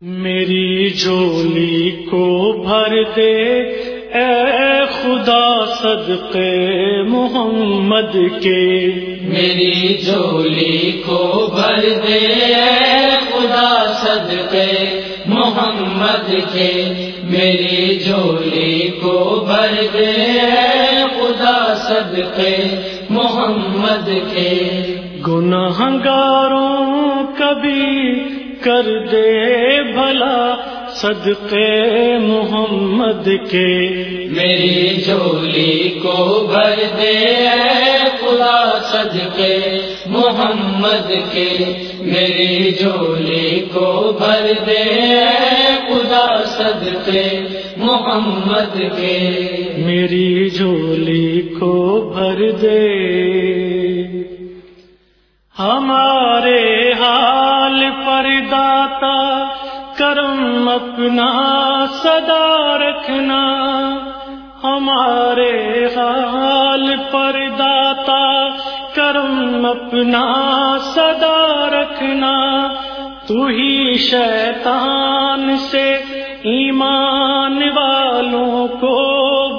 میری جولی کو بھر دے۔ اے خدا صدقے محمد کے۔ میری جولی کو بھر دے۔ اے خدا صدقے محمد کے۔ میری جولی کو بھر دے۔ اے خدا صدقے محمد کے۔ گناہ گاروں کبھی کر دے بھلا صدقے محمد کے۔ میری جولی کو بھر دے خدا صدقے محمد کے۔ میری جولی کو بھر دے خدا صدقے محمد کے۔ میری جولی کو بھر دے۔ ہمارے کرم اپنا، صدا رکھنا۔ ہمارے حال پر داتا، کرم اپنا، صدا رکھنا۔ تو ہی شیطان سے ایمان والوں کو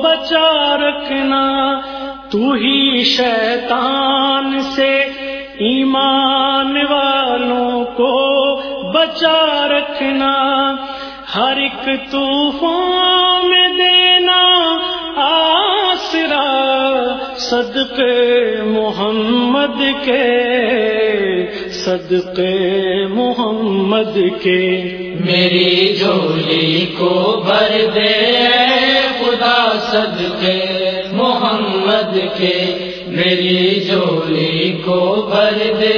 بچا رکھنا۔ تو ہی شیطان سے ایمان والوں کو بچا رکھنا، ہر ایک طوفان میں دینا، آسرا صدقے محمد کے، صدقے محمد کے۔ میری جولی کو بھر دے، خدا صدقے محمد کے۔ میری جولی کو بھر دے۔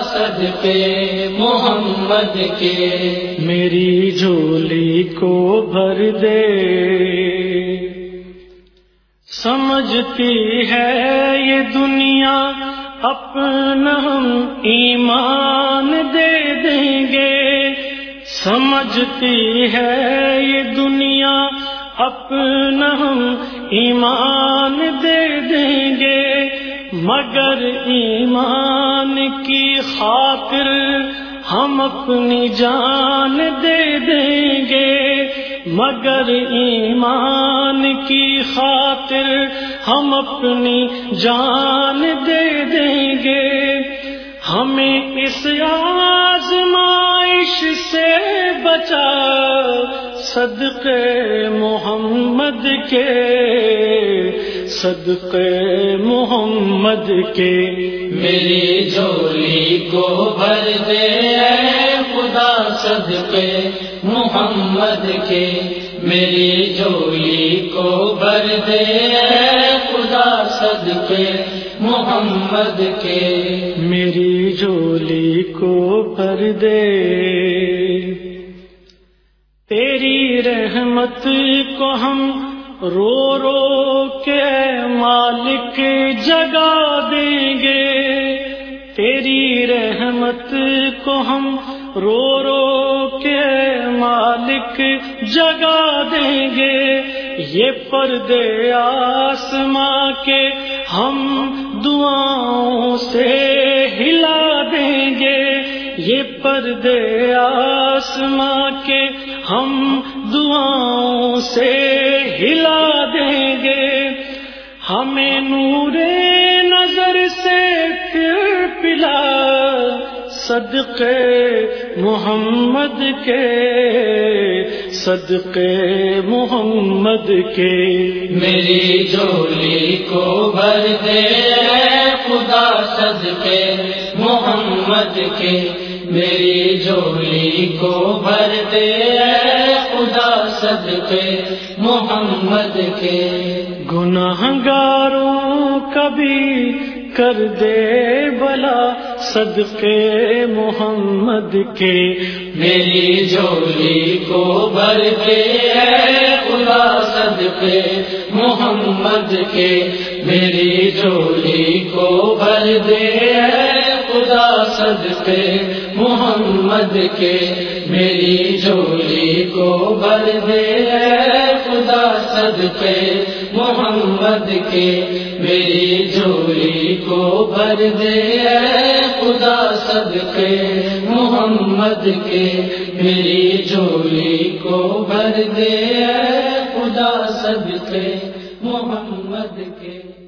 صدقے محمد کے۔ میری جولی کو بھر دے۔ سمجھتی ہے یہ دنیا اپنا ہم ایمان دے دیں گے۔ سمجھتی ہے یہ دنیا اپنا ہم ایمان دے دیں گے۔ مگر ایمان کی خاطر ہم اپنی جان دے دیں گے۔ مگر ایمان کی خاطر ہم اپنی جان دے دیں گے۔ ہمیں اس آزمائش سے بچا صدقے محمد کے۔ صدقے محمد کے۔ میری جولی کو بھر دے خدا صدقے محمد کے۔ میری جولی کو بھر دے خدا صدقے محمد کے۔ میری جولی کو بھر دے۔ تیری رحمت کو ہم رو رو کے مالک جگا دیں گے۔ تیری رحمت کو ہم رو رو کے مالک جگا دیں گے۔ یہ پردے آسماں کے ہم دعاؤں سے ہلا دیں گے۔ یہ پردے آسماں کے ہم دعاؤں سے ہلا دیں گے۔ ہمیں نور نظر سے پھر پلا۔ صدقے محمد کے، صدقے محمد کے۔ میری جولی کو بھر دے، خدا صدقے محمد کے۔ میری جولی کو بھر دے خدا صدقے محمد کے۔ گناہ گاروں کبھی کر دے بلا صدقے محمد کے۔ میری جولی کو بھر دے خدا صدقے محمد کے۔ میری جولی کو بھر دے صدقے محمد کے میری جولی کو بھر دے۔ خدا صدقے محمد کے میری جولی کو بھر دے۔ خدا صدقے محمد کے میری جولی کو بھر دے۔ خدا صدقے محمد کے